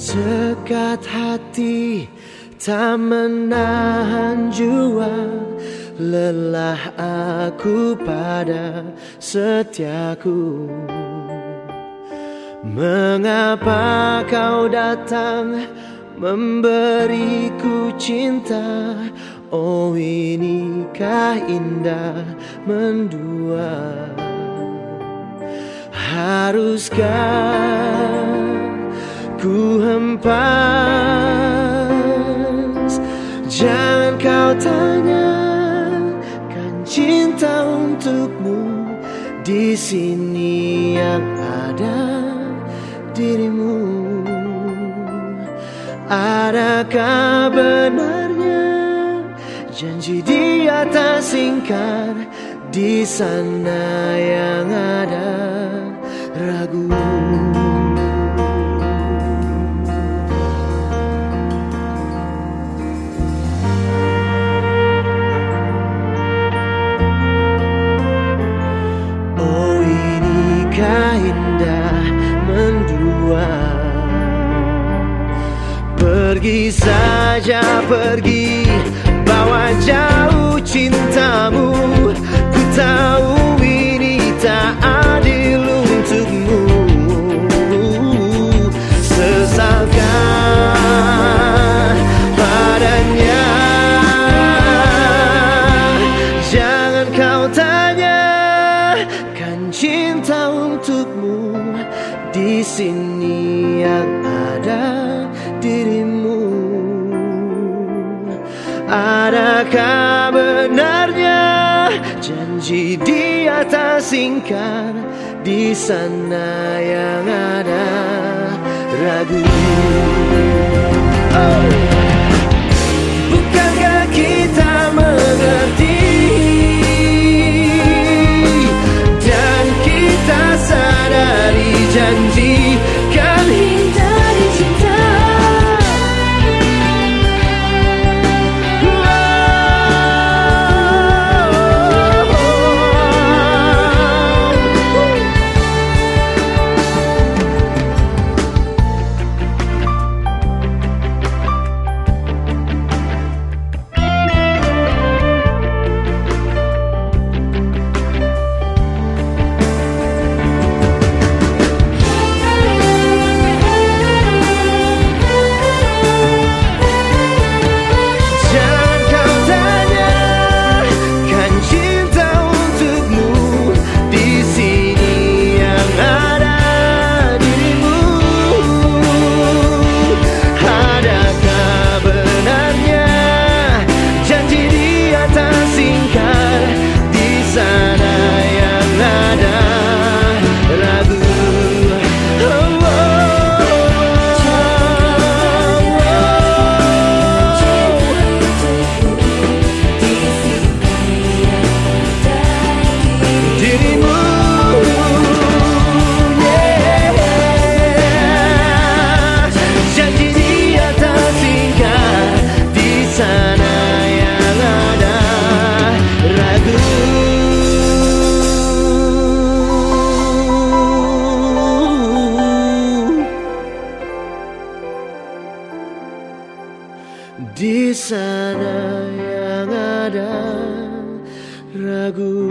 Sekat hati tak menahan jua Lelah aku pada setiaku. Mengapa kau datang memberiku cinta? Oh inikah indah mendua? Haruskah ku hempas. Jangan kau tanyakan cinta untukmu. Di sini yang ada dirimu. Adakah benarnya janji di atas singkar? Di sana yang Pergi saja pergi Sini yang ada dirimu. Adakah benarnya janji di atas singkar Di sana yang ada? Ragu Di yang ada ragu